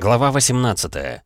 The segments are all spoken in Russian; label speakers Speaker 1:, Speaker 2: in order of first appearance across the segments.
Speaker 1: Глава 18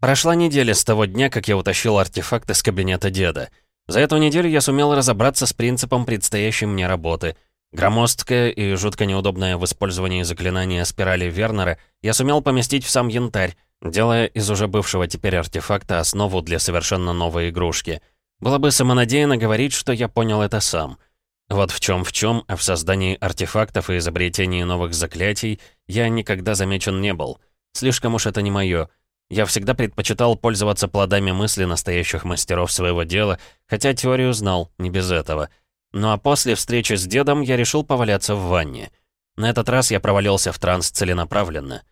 Speaker 1: Прошла неделя с того дня, как я утащил артефакт из кабинета деда. За эту неделю я сумел разобраться с принципом предстоящей мне работы. Громоздкое и жутко неудобное в использовании заклинания спирали Вернера я сумел поместить в сам янтарь, делая из уже бывшего теперь артефакта основу для совершенно новой игрушки. Было бы самонадеянно говорить, что я понял это сам — вот в чем в чем, а в создании артефактов и изобретении новых заклятий я никогда замечен не был. Слишком уж это не мое. Я всегда предпочитал пользоваться плодами мысли настоящих мастеров своего дела, хотя теорию знал, не без этого. Ну а после встречи с дедом я решил поваляться в ванне. На этот раз я провалился в транс целенаправленно.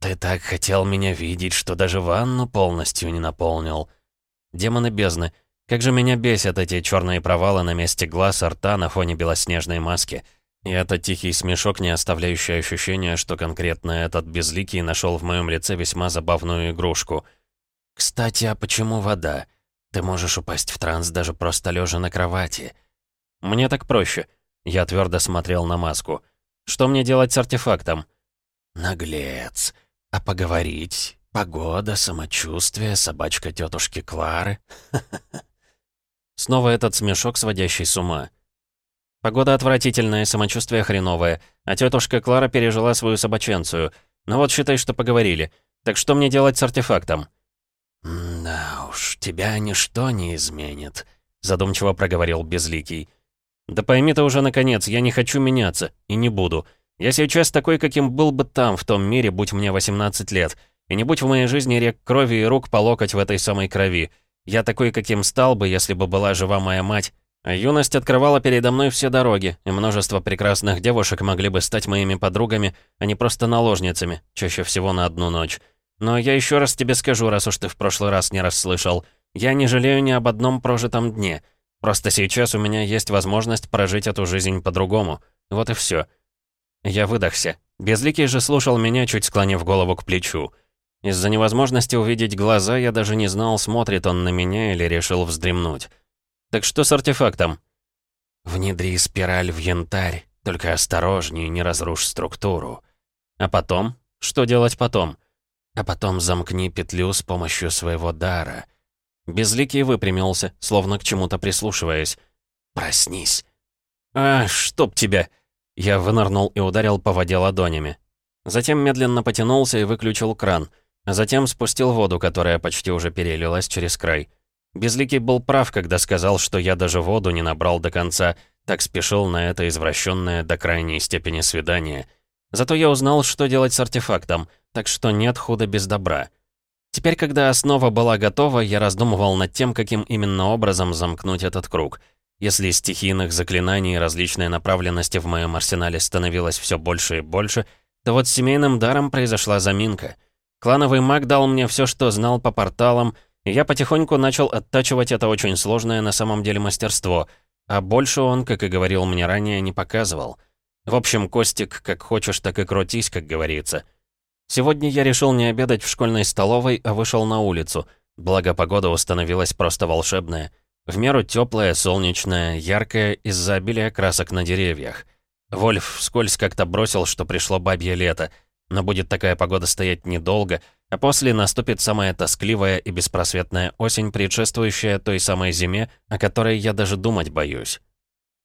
Speaker 1: «Ты так хотел меня видеть, что даже ванну полностью не наполнил». Демоны бездны — как же меня бесят эти черные провалы на месте глаз рта на фоне белоснежной маски. И этот тихий смешок, не оставляющий ощущения, что конкретно этот безликий нашел в моем лице весьма забавную игрушку. «Кстати, а почему вода? Ты можешь упасть в транс даже просто лежа на кровати». «Мне так проще». Я твердо смотрел на маску. «Что мне делать с артефактом?» «Наглец. А поговорить? Погода, самочувствие, собачка тетушки Клары?» Снова этот смешок, сводящий с ума. Погода отвратительная, самочувствие хреновое, а тетушка Клара пережила свою собаченцию. Ну вот считай, что поговорили. Так что мне делать с артефактом? «Да уж, тебя ничто не изменит», — задумчиво проговорил Безликий. «Да пойми ты уже, наконец, я не хочу меняться, и не буду. Я сейчас такой, каким был бы там, в том мире, будь мне 18 лет, и не будь в моей жизни рек крови и рук по локоть в этой самой крови. Я такой, каким стал бы, если бы была жива моя мать. Юность открывала передо мной все дороги, и множество прекрасных девушек могли бы стать моими подругами, а не просто наложницами, чаще всего на одну ночь. Но я еще раз тебе скажу, раз уж ты в прошлый раз не расслышал, я не жалею ни об одном прожитом дне. Просто сейчас у меня есть возможность прожить эту жизнь по-другому. Вот и все. Я выдохся. Безликий же слушал меня, чуть склонив голову к плечу. Из-за невозможности увидеть глаза я даже не знал, смотрит он на меня или решил вздремнуть. «Так что с артефактом?» «Внедри спираль в янтарь, только осторожней, не разрушь структуру. А потом? Что делать потом?» «А потом замкни петлю с помощью своего дара». Безликий выпрямился, словно к чему-то прислушиваясь. «Проснись». «А, чтоб тебя!» Я вынырнул и ударил по воде ладонями. Затем медленно потянулся и выключил кран — затем спустил воду, которая почти уже перелилась через край. Безликий был прав, когда сказал, что я даже воду не набрал до конца, так спешил на это извращенное до крайней степени свидание. Зато я узнал, что делать с артефактом, так что нет худа без добра. Теперь, когда основа была готова, я раздумывал над тем, каким именно образом замкнуть этот круг. Если стихийных заклинаний различной направленности в моем арсенале становилось все больше и больше, то вот с семейным даром произошла заминка — Клановый маг дал мне все, что знал по порталам, и я потихоньку начал оттачивать это очень сложное на самом деле мастерство, а больше он, как и говорил мне ранее, не показывал. В общем, Костик, как хочешь, так и крутись, как говорится. Сегодня я решил не обедать в школьной столовой, а вышел на улицу. Благо, погода установилась просто волшебная. В меру теплая, солнечная, яркая из-за обилия красок на деревьях. Вольф вскользь как-то бросил, что пришло бабье лето — но будет такая погода стоять недолго, а после наступит самая тоскливая и беспросветная осень, предшествующая той самой зиме, о которой я даже думать боюсь.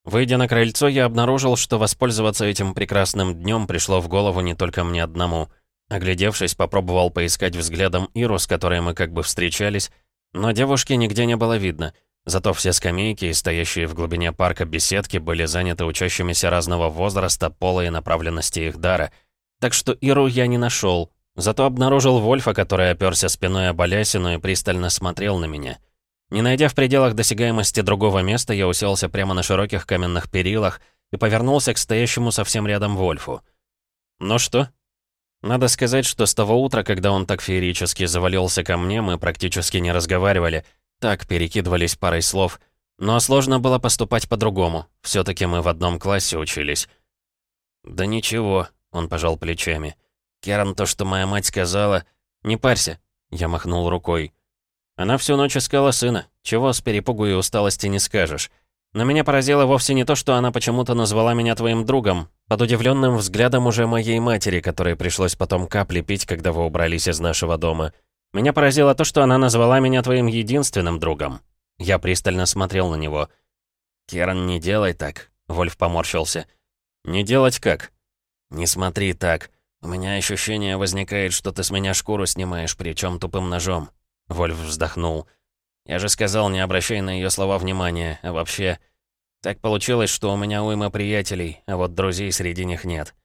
Speaker 1: Выйдя на крыльцо, я обнаружил, что воспользоваться этим прекрасным днем пришло в голову не только мне одному. Оглядевшись, попробовал поискать взглядом Иру, с которой мы как бы встречались, но девушки нигде не было видно. Зато все скамейки стоящие в глубине парка беседки были заняты учащимися разного возраста, пола и направленности их дара — так что Иру я не нашел, зато обнаружил Вольфа, который оперся спиной об Алясину и пристально смотрел на меня. Не найдя в пределах досягаемости другого места, я уселся прямо на широких каменных перилах и повернулся к стоящему совсем рядом Вольфу. «Ну что?» Надо сказать, что с того утра, когда он так феерически завалился ко мне, мы практически не разговаривали, так перекидывались парой слов. Но сложно было поступать по-другому. все таки мы в одном классе учились. «Да ничего», он пожал плечами. «Керан, то, что моя мать сказала...» «Не парься», — я махнул рукой. Она всю ночь искала сына. Чего с перепугу и усталости не скажешь. Но меня поразило вовсе не то, что она почему-то назвала меня твоим другом, под удивленным взглядом уже моей матери, которой пришлось потом капли пить, когда вы убрались из нашего дома. Меня поразило то, что она назвала меня твоим единственным другом. Я пристально смотрел на него. «Керн, не делай так», — Вольф поморщился. «Не делать как?» «Не смотри так. У меня ощущение возникает, что ты с меня шкуру снимаешь, причем тупым ножом». Вольф вздохнул. «Я же сказал, не обращай на ее слова внимания, а вообще...» «Так получилось, что у меня уйма приятелей, а вот друзей среди них нет».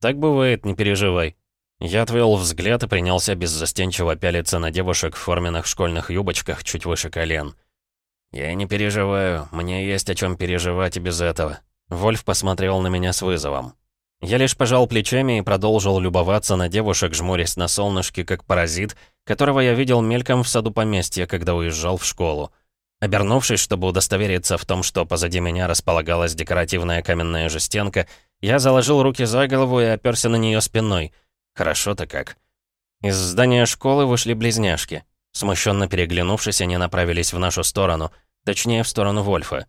Speaker 1: «Так бывает, не переживай». Я отвел взгляд и принялся беззастенчиво пялиться на девушек в форменных школьных юбочках чуть выше колен. «Я не переживаю, мне есть о чем переживать и без этого». Вольф посмотрел на меня с вызовом. Я лишь пожал плечами и продолжил любоваться на девушек, жмурясь на солнышке, как паразит, которого я видел мельком в саду поместья, когда уезжал в школу. Обернувшись, чтобы удостовериться в том, что позади меня располагалась декоративная каменная жестенка, я заложил руки за голову и оперся на нее спиной. Хорошо-то как. Из здания школы вышли близняшки. Смущенно переглянувшись, они направились в нашу сторону, точнее, в сторону Вольфа.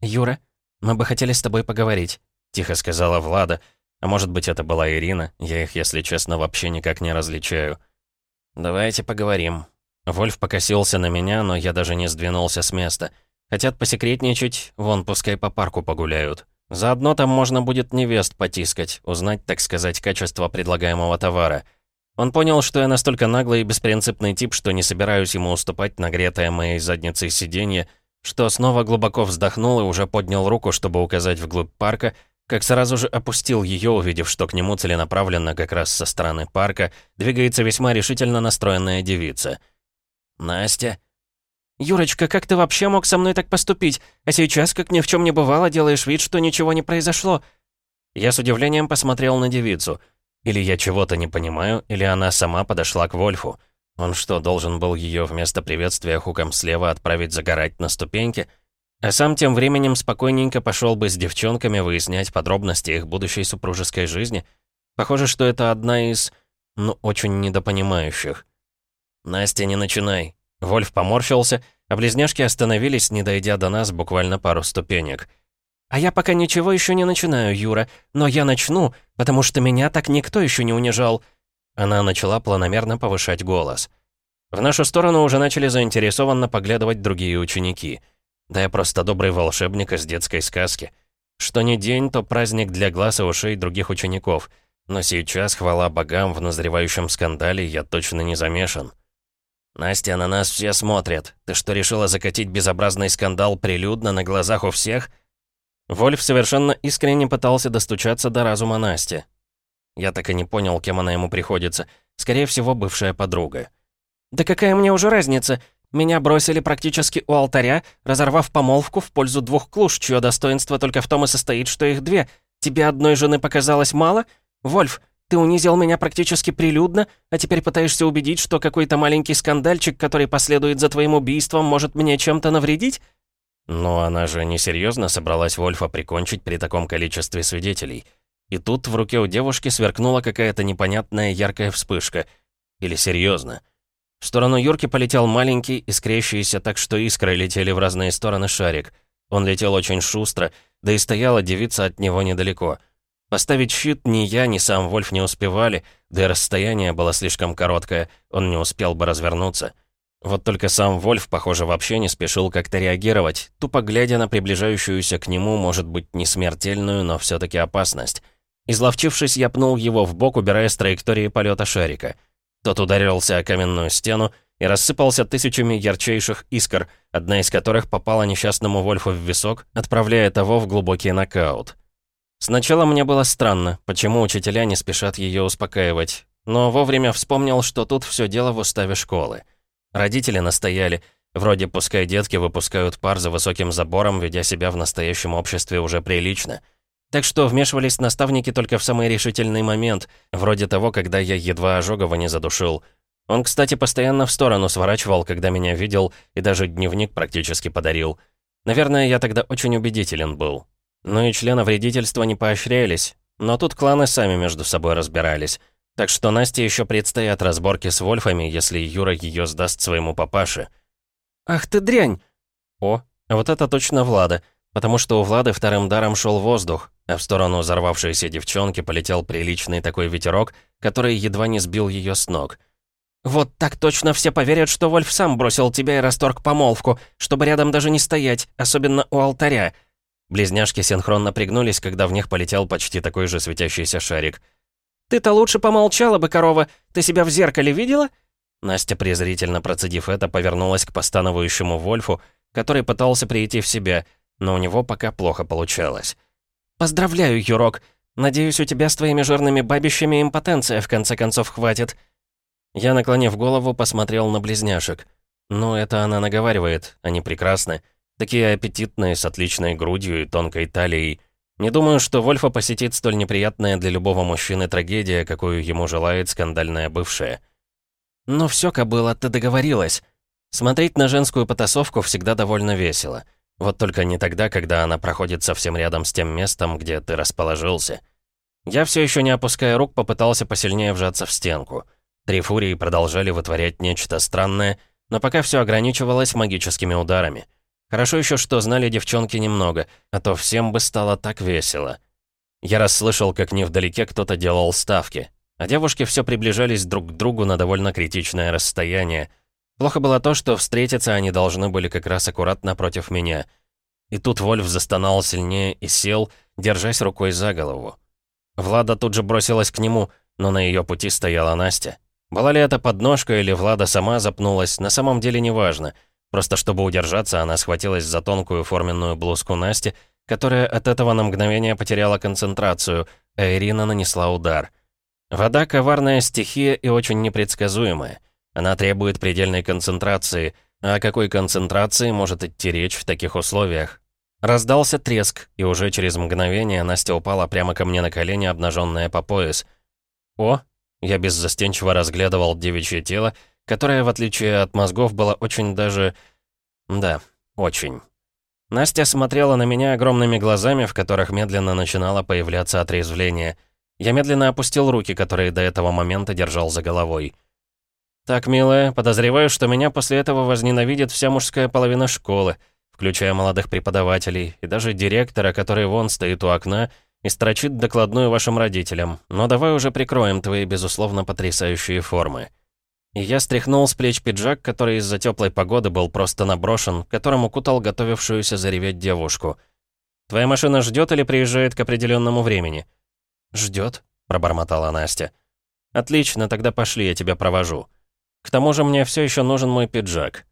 Speaker 1: «Юра, мы бы хотели с тобой поговорить», — тихо сказала Влада. А может быть, это была Ирина, я их, если честно, вообще никак не различаю. «Давайте поговорим». Вольф покосился на меня, но я даже не сдвинулся с места. Хотят посекретничать, вон, пускай по парку погуляют. Заодно там можно будет невест потискать, узнать, так сказать, качество предлагаемого товара. Он понял, что я настолько наглый и беспринципный тип, что не собираюсь ему уступать нагретое моей задницей сиденье, что снова глубоко вздохнул и уже поднял руку, чтобы указать вглубь парка, как сразу же опустил ее, увидев, что к нему целенаправленно как раз со стороны парка двигается весьма решительно настроенная девица. «Настя?» «Юрочка, как ты вообще мог со мной так поступить? А сейчас, как ни в чем не бывало, делаешь вид, что ничего не произошло?» Я с удивлением посмотрел на девицу. Или я чего-то не понимаю, или она сама подошла к Вольфу. Он что, должен был ее вместо приветствия хуком слева отправить загорать на ступеньке? А сам тем временем спокойненько пошел бы с девчонками выяснять подробности их будущей супружеской жизни. Похоже, что это одна из, ну, очень недопонимающих. «Настя, не начинай». Вольф поморщился, а близняшки остановились, не дойдя до нас буквально пару ступенек. «А я пока ничего еще не начинаю, Юра, но я начну, потому что меня так никто еще не унижал». Она начала планомерно повышать голос. В нашу сторону уже начали заинтересованно поглядывать другие ученики. Да я просто добрый волшебник из детской сказки. Что не день, то праздник для глаз и ушей других учеников. Но сейчас, хвала богам, в назревающем скандале я точно не замешан. «Настя, на нас все смотрят. Ты что, решила закатить безобразный скандал прилюдно на глазах у всех?» Вольф совершенно искренне пытался достучаться до разума Насти. Я так и не понял, кем она ему приходится. Скорее всего, бывшая подруга. «Да какая мне уже разница? Меня бросили практически у алтаря, разорвав помолвку в пользу двух клуш, чье достоинство только в том и состоит, что их две. Тебе одной жены показалось мало? Вольф, ты унизил меня практически прилюдно, а теперь пытаешься убедить, что какой-то маленький скандальчик, который последует за твоим убийством, может мне чем-то навредить?» Но она же несерьезно собралась Вольфа прикончить при таком количестве свидетелей. И тут в руке у девушки сверкнула какая-то непонятная яркая вспышка. Или серьезно? В сторону Юрки полетел маленький, искрящийся так, что искры летели в разные стороны шарик. Он летел очень шустро, да и стояла девица от него недалеко. Поставить щит ни я, ни сам Вольф не успевали, да и расстояние было слишком короткое, он не успел бы развернуться. Вот только сам Вольф, похоже, вообще не спешил как-то реагировать, тупо глядя на приближающуюся к нему, может быть, не смертельную, но все таки опасность. Изловчившись, я пнул его в бок, убирая с траектории полета шарика. Тот ударился о каменную стену и рассыпался тысячами ярчайших искр, одна из которых попала несчастному Вольфу в висок, отправляя того в глубокий нокаут. Сначала мне было странно, почему учителя не спешат ее успокаивать, но вовремя вспомнил, что тут все дело в уставе школы. Родители настояли, вроде пускай детки выпускают пар за высоким забором, ведя себя в настоящем обществе уже прилично — так что вмешивались наставники только в самый решительный момент, вроде того, когда я едва Ожогова не задушил. Он, кстати, постоянно в сторону сворачивал, когда меня видел, и даже дневник практически подарил. Наверное, я тогда очень убедителен был. Ну и члены вредительства не поощрялись, но тут кланы сами между собой разбирались. Так что Насте еще предстоят разборки с Вольфами, если Юра ее сдаст своему папаше. «Ах ты дрянь!» О, вот это точно Влада, потому что у Влады вторым даром шел воздух, а в сторону взорвавшейся девчонки полетел приличный такой ветерок, который едва не сбил ее с ног. «Вот так точно все поверят, что Вольф сам бросил тебя и расторг помолвку, чтобы рядом даже не стоять, особенно у алтаря». Близняшки синхронно пригнулись, когда в них полетел почти такой же светящийся шарик. «Ты-то лучше помолчала бы, корова. Ты себя в зеркале видела?» Настя, презрительно процедив это, повернулась к постановающему Вольфу, который пытался прийти в себя, но у него пока плохо получалось. «Поздравляю, Юрок! Надеюсь, у тебя с твоими жирными бабищами импотенция в конце концов хватит». Я, наклонив голову, посмотрел на близняшек. «Ну, это она наговаривает, они прекрасны. Такие аппетитные, с отличной грудью и тонкой талией. Не думаю, что Вольфа посетит столь неприятная для любого мужчины трагедия, какую ему желает скандальная бывшая». «Ну все, кобыла, ты договорилась». Смотреть на женскую потасовку всегда довольно весело. Вот только не тогда, когда она проходит совсем рядом с тем местом, где ты расположился. Я все еще не опуская рук, попытался посильнее вжаться в стенку. Три фурии продолжали вытворять нечто странное, но пока все ограничивалось магическими ударами. Хорошо еще, что знали девчонки немного, а то всем бы стало так весело. Я расслышал, как невдалеке кто-то делал ставки, а девушки все приближались друг к другу на довольно критичное расстояние — Плохо было то, что встретиться они должны были как раз аккуратно против меня. И тут Вольф застонал сильнее и сел, держась рукой за голову. Влада тут же бросилась к нему, но на ее пути стояла Настя. Была ли это подножка или Влада сама запнулась, на самом деле неважно. Просто чтобы удержаться, она схватилась за тонкую форменную блузку Насти, которая от этого на мгновение потеряла концентрацию, а Ирина нанесла удар. Вода — коварная стихия и очень непредсказуемая. Она требует предельной концентрации. А о какой концентрации может идти речь в таких условиях? Раздался треск, и уже через мгновение Настя упала прямо ко мне на колени, обнаженная по пояс. «О!» Я беззастенчиво разглядывал девичье тело, которое, в отличие от мозгов, было очень даже... Да, очень. Настя смотрела на меня огромными глазами, в которых медленно начинало появляться отрезвление. Я медленно опустил руки, которые до этого момента держал за головой. «Так, милая, подозреваю, что меня после этого возненавидит вся мужская половина школы, включая молодых преподавателей и даже директора, который вон стоит у окна и строчит докладную вашим родителям. Но давай уже прикроем твои, безусловно, потрясающие формы». И я стряхнул с плеч пиджак, который из-за теплой погоды был просто наброшен, которым укутал готовившуюся зареветь девушку. «Твоя машина ждет или приезжает к определенному времени?» «Ждет», — пробормотала Настя. «Отлично, тогда пошли, я тебя провожу». К тому же мне все еще нужен мой пиджак.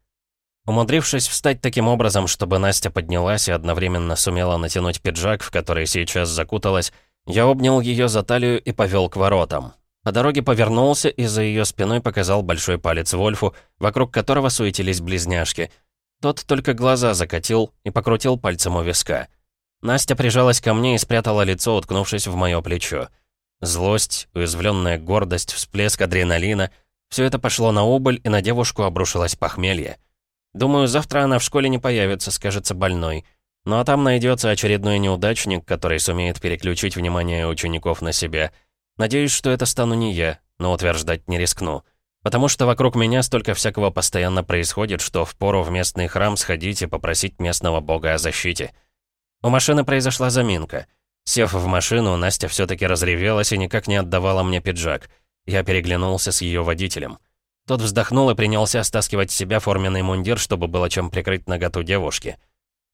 Speaker 1: Умудрившись встать таким образом, чтобы Настя поднялась и одновременно сумела натянуть пиджак, в который сейчас закуталась, я обнял ее за талию и повел к воротам. По дороге повернулся и за ее спиной показал большой палец Вольфу, вокруг которого суетились близняшки. Тот только глаза закатил и покрутил пальцем у виска. Настя прижалась ко мне и спрятала лицо, уткнувшись в мое плечо. Злость, уязвленная гордость, всплеск адреналина — все это пошло на убыль, и на девушку обрушилось похмелье. Думаю, завтра она в школе не появится, скажется больной. Ну а там найдется очередной неудачник, который сумеет переключить внимание учеников на себя. Надеюсь, что это стану не я, но утверждать не рискну. Потому что вокруг меня столько всякого постоянно происходит, что впору в местный храм сходить и попросить местного бога о защите. У машины произошла заминка. Сев в машину, Настя все таки разревелась и никак не отдавала мне пиджак — я переглянулся с ее водителем. Тот вздохнул и принялся стаскивать с себя форменный мундир, чтобы было чем прикрыть наготу девушки.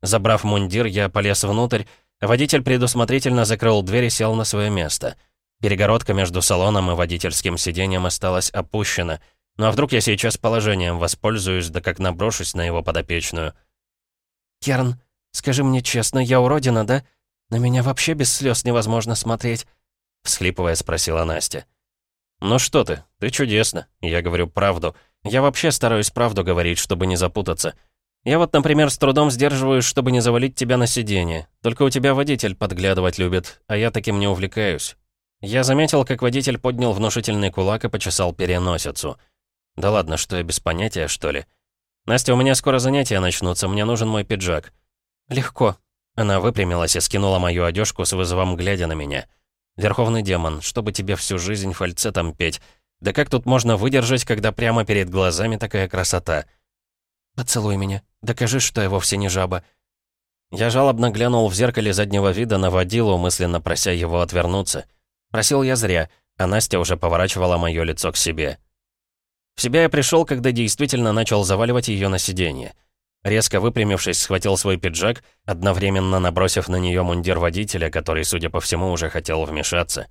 Speaker 1: Забрав мундир, я полез внутрь, водитель предусмотрительно закрыл дверь и сел на свое место. Перегородка между салоном и водительским сиденьем осталась опущена. Ну а вдруг я сейчас положением воспользуюсь, да как наброшусь на его подопечную? «Керн, скажи мне честно, я уродина, да? На меня вообще без слез невозможно смотреть?» Всхлипывая, спросила Настя. «Ну что ты, ты чудесно. Я говорю правду. Я вообще стараюсь правду говорить, чтобы не запутаться. Я вот, например, с трудом сдерживаюсь, чтобы не завалить тебя на сиденье. Только у тебя водитель подглядывать любит, а я таким не увлекаюсь». Я заметил, как водитель поднял внушительный кулак и почесал переносицу. «Да ладно, что я без понятия, что ли?» «Настя, у меня скоро занятия начнутся, мне нужен мой пиджак». «Легко». Она выпрямилась и скинула мою одежку с вызовом, глядя на меня. Верховный демон, чтобы тебе всю жизнь фальцетом петь. Да как тут можно выдержать, когда прямо перед глазами такая красота?
Speaker 2: «Поцелуй меня. Докажи, что я вовсе не жаба».
Speaker 1: Я жалобно глянул в зеркале заднего вида на водилу, мысленно прося его отвернуться. Просил я зря, а Настя уже поворачивала мое лицо к себе. В себя я пришел, когда действительно начал заваливать ее на сиденье. Резко выпрямившись, схватил свой пиджак, одновременно набросив на нее мундир водителя, который, судя по всему, уже хотел вмешаться.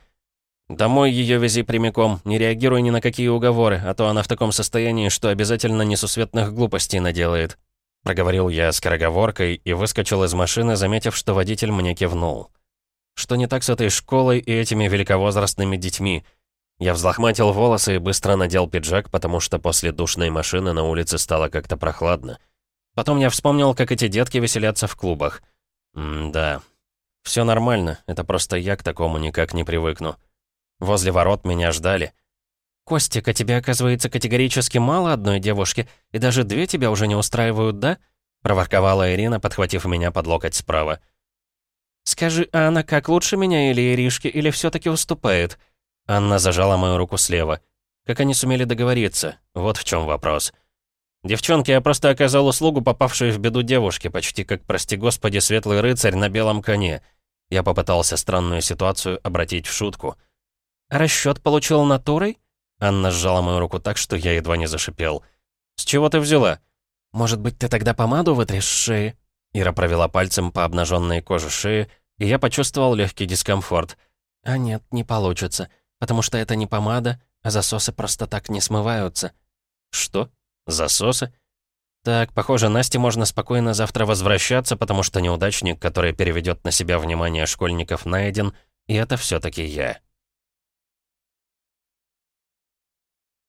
Speaker 1: «Домой ее вези прямиком, не реагируй ни на какие уговоры, а то она в таком состоянии, что обязательно несусветных глупостей наделает», проговорил я скороговоркой и выскочил из машины, заметив, что водитель мне кивнул. «Что не так с этой школой и этими великовозрастными детьми?» Я взлохматил волосы и быстро надел пиджак, потому что после душной машины на улице стало как-то прохладно. Потом я вспомнил, как эти детки веселятся в клубах. М-да. Все нормально, это просто я к такому никак не привыкну. Возле ворот меня ждали.
Speaker 2: «Костик, а тебе, оказывается, категорически мало одной девушки, и даже две тебя уже не устраивают, да?» проворковала Ирина, подхватив меня под локоть справа. «Скажи, а она как, лучше меня или Иришки, или все таки уступает?»
Speaker 1: Анна зажала мою руку слева. Как они сумели договориться? Вот в чем вопрос. «Девчонки, я просто оказал услугу попавшей в беду девушке, почти как, прости господи, светлый рыцарь на белом коне». Я попытался странную ситуацию обратить в шутку.
Speaker 2: «Расчет получил натурой?»
Speaker 1: Анна сжала мою руку так, что я едва не зашипел. «С чего ты взяла?»
Speaker 2: «Может быть, ты тогда помаду вытрешь шеи?»
Speaker 1: Ира провела пальцем по обнаженной коже шеи, и я почувствовал легкий дискомфорт.
Speaker 2: «А нет, не получится, потому что это не помада, а засосы просто так не смываются».
Speaker 1: «Что?» Засосы? Так, похоже, Насте можно спокойно завтра возвращаться, потому что неудачник, который переведет на себя внимание школьников, найден, и это все таки я.